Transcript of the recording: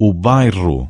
o bairro.